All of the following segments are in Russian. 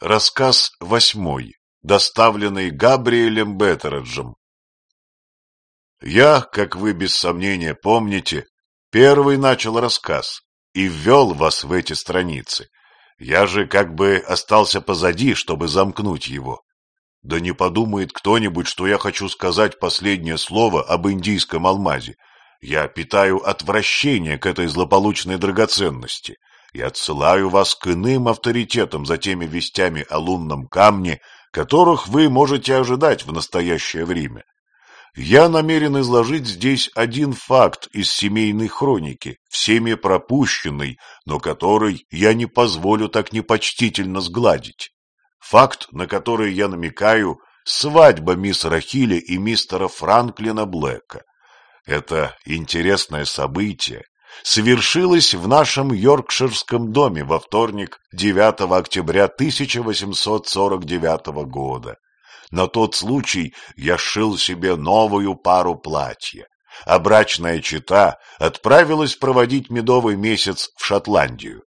Рассказ восьмой, доставленный Габриэлем Беттереджем. Я, как вы без сомнения помните, первый начал рассказ и ввел вас в эти страницы. Я же как бы остался позади, чтобы замкнуть его. Да не подумает кто-нибудь, что я хочу сказать последнее слово об индийском алмазе. Я питаю отвращение к этой злополучной драгоценности и отсылаю вас к иным авторитетам за теми вестями о лунном камне, которых вы можете ожидать в настоящее время. Я намерен изложить здесь один факт из семейной хроники, всеми пропущенный, но который я не позволю так непочтительно сгладить. Факт, на который я намекаю, свадьба мисс Рахили и мистера Франклина Блэка. Это интересное событие, совершилось в нашем Йоркширском доме во вторник 9 октября 1849 года. На тот случай я шил себе новую пару платья, а брачная чета отправилась проводить медовый месяц в Шотландию.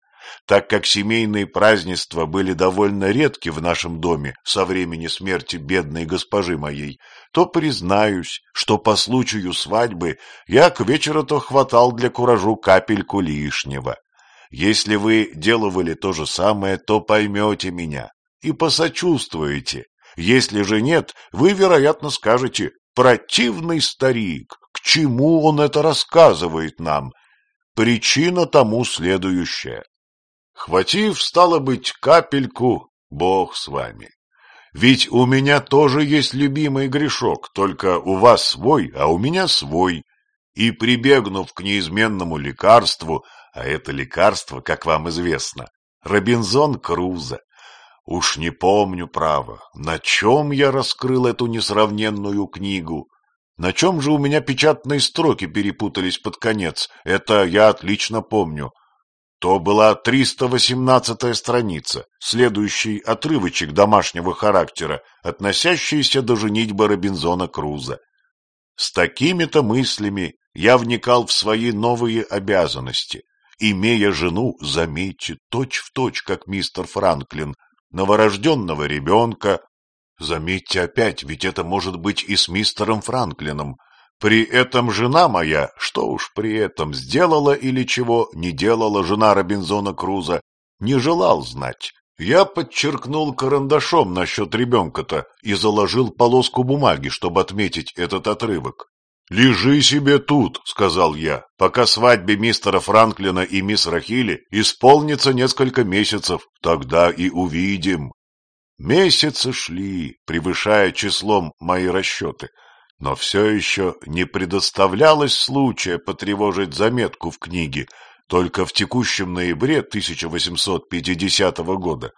Так как семейные празднества были довольно редки в нашем доме со времени смерти бедной госпожи моей, то признаюсь, что по случаю свадьбы я к вечеру-то хватал для куражу капельку лишнего. Если вы делывали то же самое, то поймете меня и посочувствуете. Если же нет, вы, вероятно, скажете «противный старик, к чему он это рассказывает нам?» Причина тому следующая. Хватив, стало быть, капельку, Бог с вами. Ведь у меня тоже есть любимый грешок, только у вас свой, а у меня свой. И прибегнув к неизменному лекарству, а это лекарство, как вам известно, Робинзон Крузо, уж не помню, право, на чем я раскрыл эту несравненную книгу, на чем же у меня печатные строки перепутались под конец, это я отлично помню. То была 318-я страница, следующий отрывочек домашнего характера, относящийся до женитьбы Робинзона Круза. С такими-то мыслями я вникал в свои новые обязанности, имея жену, заметьте, точь-в-точь, как мистер Франклин, новорожденного ребенка. Заметьте опять, ведь это может быть и с мистером Франклином, при этом жена моя, что уж при этом, сделала или чего не делала жена Робинзона Круза, не желал знать. Я подчеркнул карандашом насчет ребенка-то и заложил полоску бумаги, чтобы отметить этот отрывок. «Лежи себе тут», — сказал я, — «пока свадьбе мистера Франклина и мисс Рахили исполнится несколько месяцев, тогда и увидим». Месяцы шли, превышая числом мои расчеты — но все еще не предоставлялось случая потревожить заметку в книге. Только в текущем ноябре 1850 года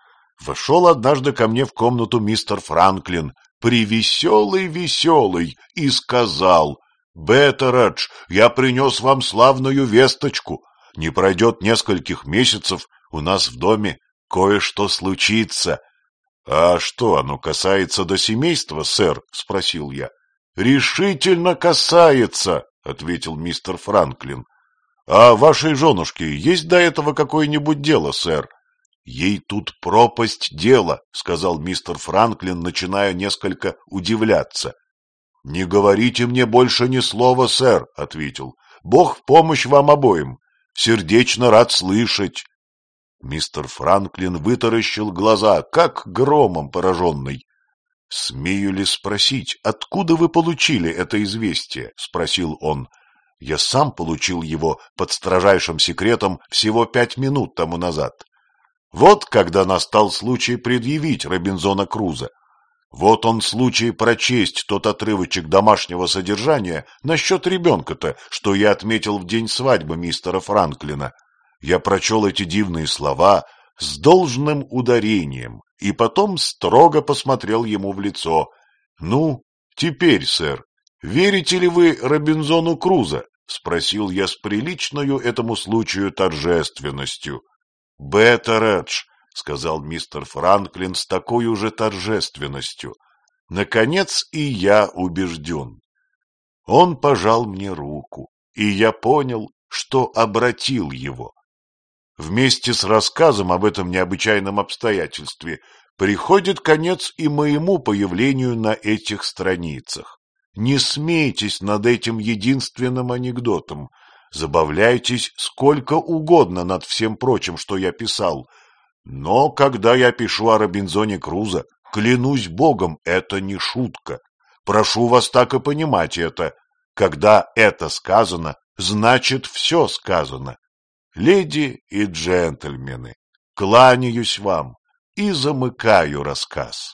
вошел однажды ко мне в комнату мистер Франклин, привеселый-веселый, и сказал, «Беттередж, я принес вам славную весточку. Не пройдет нескольких месяцев, у нас в доме кое-что случится». «А что, оно касается до семейства, сэр?» — спросил я. «Решительно касается», — ответил мистер Франклин. «А вашей женушке есть до этого какое-нибудь дело, сэр?» «Ей тут пропасть дела», — сказал мистер Франклин, начиная несколько удивляться. «Не говорите мне больше ни слова, сэр», — ответил. «Бог в помощь вам обоим. Сердечно рад слышать». Мистер Франклин вытаращил глаза, как громом пораженный. — Смею ли спросить, откуда вы получили это известие? — спросил он. — Я сам получил его под строжайшим секретом всего пять минут тому назад. Вот когда настал случай предъявить Робинзона Круза. Вот он случай прочесть тот отрывочек домашнего содержания насчет ребенка-то, что я отметил в день свадьбы мистера Франклина. Я прочел эти дивные слова с должным ударением, и потом строго посмотрел ему в лицо. — Ну, теперь, сэр, верите ли вы Робинзону Крузо? — спросил я с приличною этому случаю торжественностью. — Беттередж, — сказал мистер Франклин с такой уже торжественностью. Наконец и я убежден. Он пожал мне руку, и я понял, что обратил его. Вместе с рассказом об этом необычайном обстоятельстве приходит конец и моему появлению на этих страницах. Не смейтесь над этим единственным анекдотом. Забавляйтесь сколько угодно над всем прочим, что я писал. Но когда я пишу о Робинзоне Крузо, клянусь богом, это не шутка. Прошу вас так и понимать это. Когда это сказано, значит все сказано. Леди и джентльмены, кланяюсь вам и замыкаю рассказ.